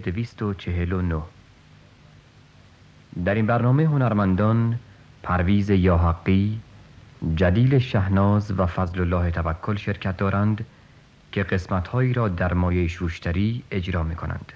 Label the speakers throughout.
Speaker 1: صفحه 249 در این برنامه هنرمندان پرویز یاحقی جلیل شهناز و فضل الله توکل شرکت دارند که قسمتهایی را در مایه شوشتری اجرا می کنند.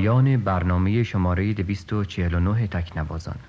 Speaker 1: پایان برنامه شماره 249 تکنوازان.